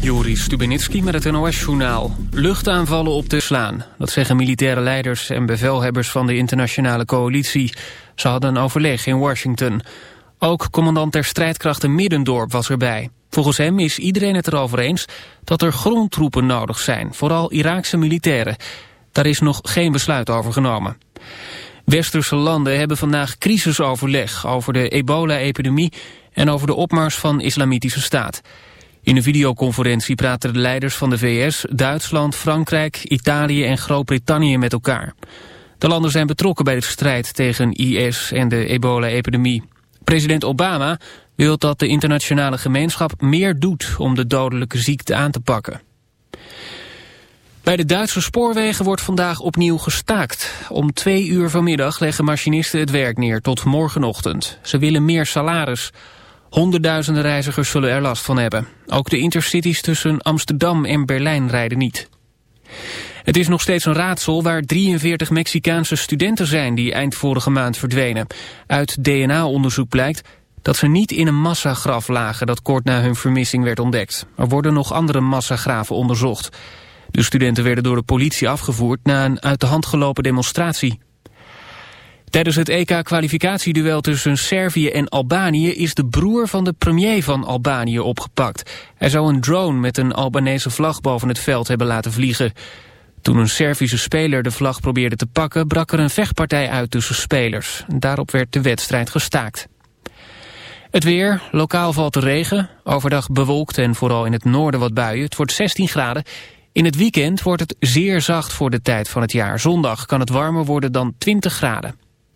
Joris Stubenitski met het NOS-journaal. Luchtaanvallen op de slaan. Dat zeggen militaire leiders en bevelhebbers van de internationale coalitie. Ze hadden een overleg in Washington. Ook commandant der strijdkrachten Middendorp was erbij. Volgens hem is iedereen het erover eens dat er grondtroepen nodig zijn. Vooral Iraakse militairen. Daar is nog geen besluit over genomen. Westerse landen hebben vandaag crisisoverleg over de ebola-epidemie en over de opmars van islamitische staat. In een videoconferentie praten de leiders van de VS, Duitsland, Frankrijk, Italië en Groot-Brittannië met elkaar. De landen zijn betrokken bij de strijd tegen IS en de ebola-epidemie. President Obama wil dat de internationale gemeenschap meer doet om de dodelijke ziekte aan te pakken. Bij de Duitse spoorwegen wordt vandaag opnieuw gestaakt. Om twee uur vanmiddag leggen machinisten het werk neer tot morgenochtend. Ze willen meer salaris. Honderdduizenden reizigers zullen er last van hebben. Ook de intercities tussen Amsterdam en Berlijn rijden niet. Het is nog steeds een raadsel waar 43 Mexicaanse studenten zijn die eind vorige maand verdwenen. Uit DNA-onderzoek blijkt dat ze niet in een massagraf lagen dat kort na hun vermissing werd ontdekt. Er worden nog andere massagraven onderzocht. De studenten werden door de politie afgevoerd na een uit de hand gelopen demonstratie. Tijdens het EK-kwalificatieduel tussen Servië en Albanië is de broer van de premier van Albanië opgepakt. Hij zou een drone met een Albanese vlag boven het veld hebben laten vliegen. Toen een Servische speler de vlag probeerde te pakken, brak er een vechtpartij uit tussen spelers. Daarop werd de wedstrijd gestaakt. Het weer, lokaal valt de regen, overdag bewolkt en vooral in het noorden wat buien. Het wordt 16 graden. In het weekend wordt het zeer zacht voor de tijd van het jaar. Zondag kan het warmer worden dan 20 graden.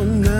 someone else.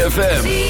ZFM.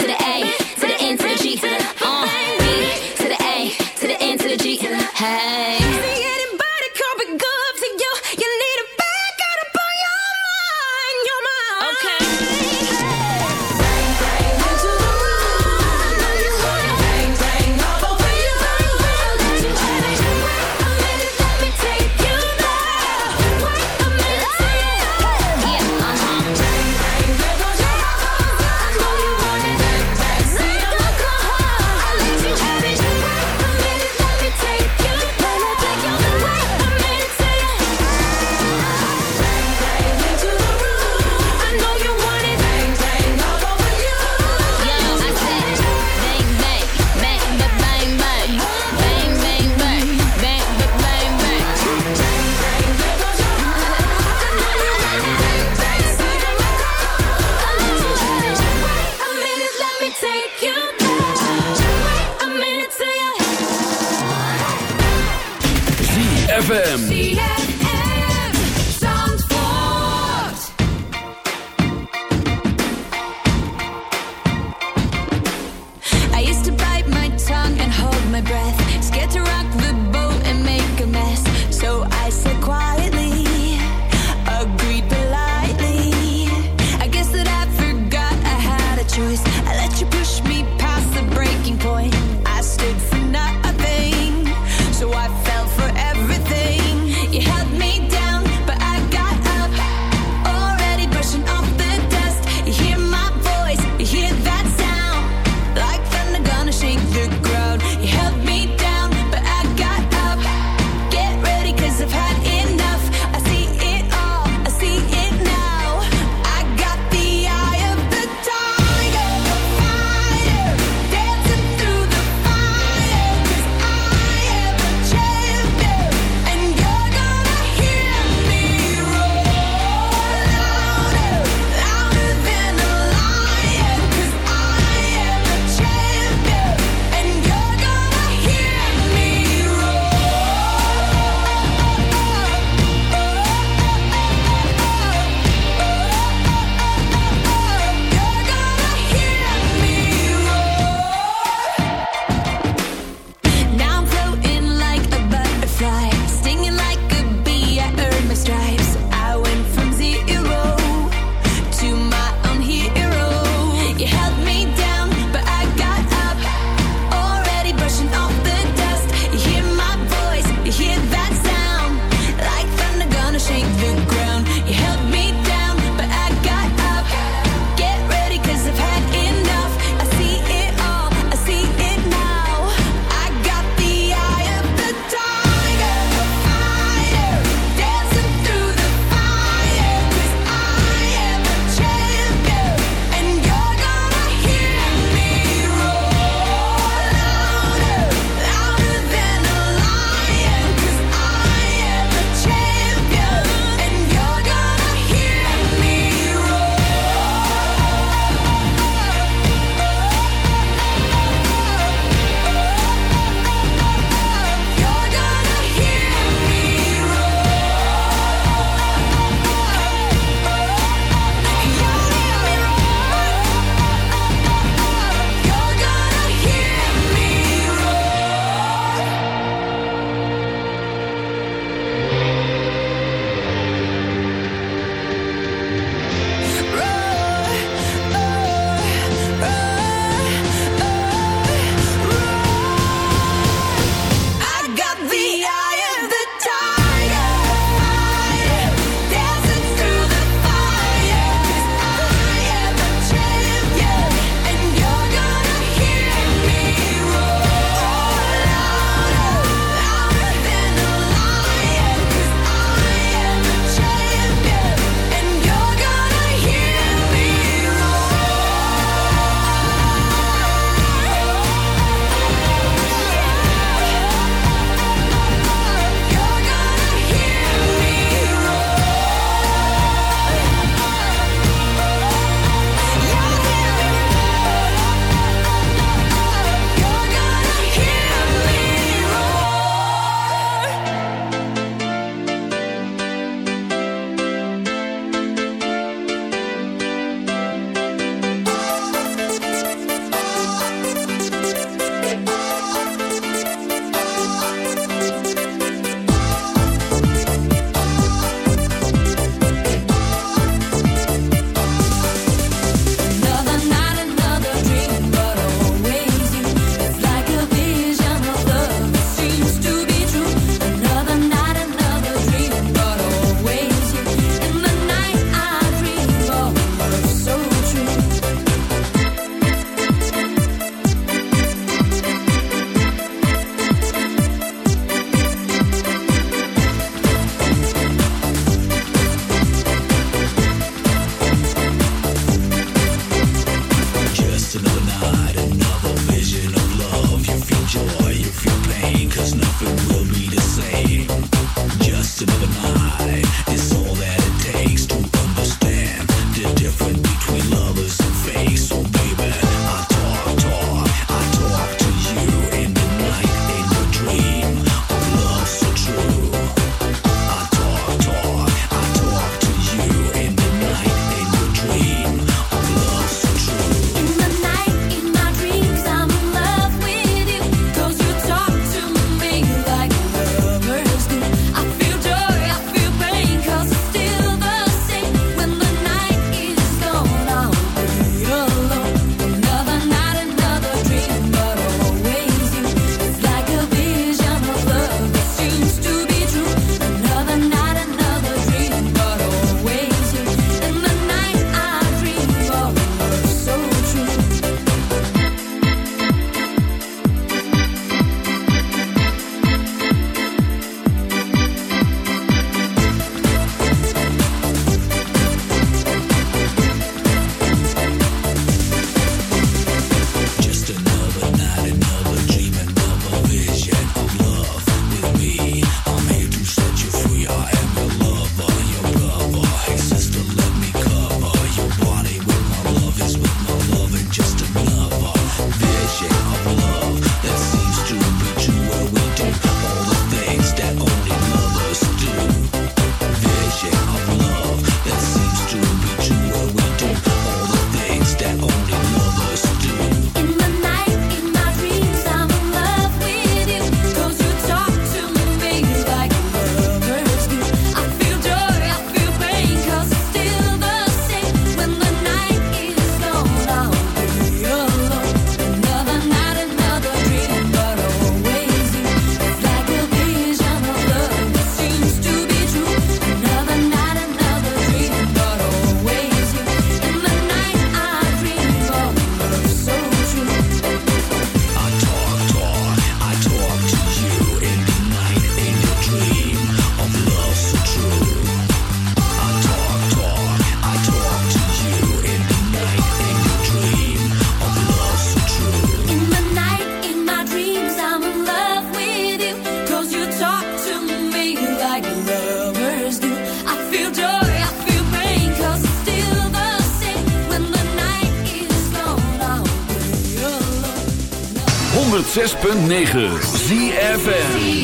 106.9 ZFN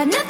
got nothing.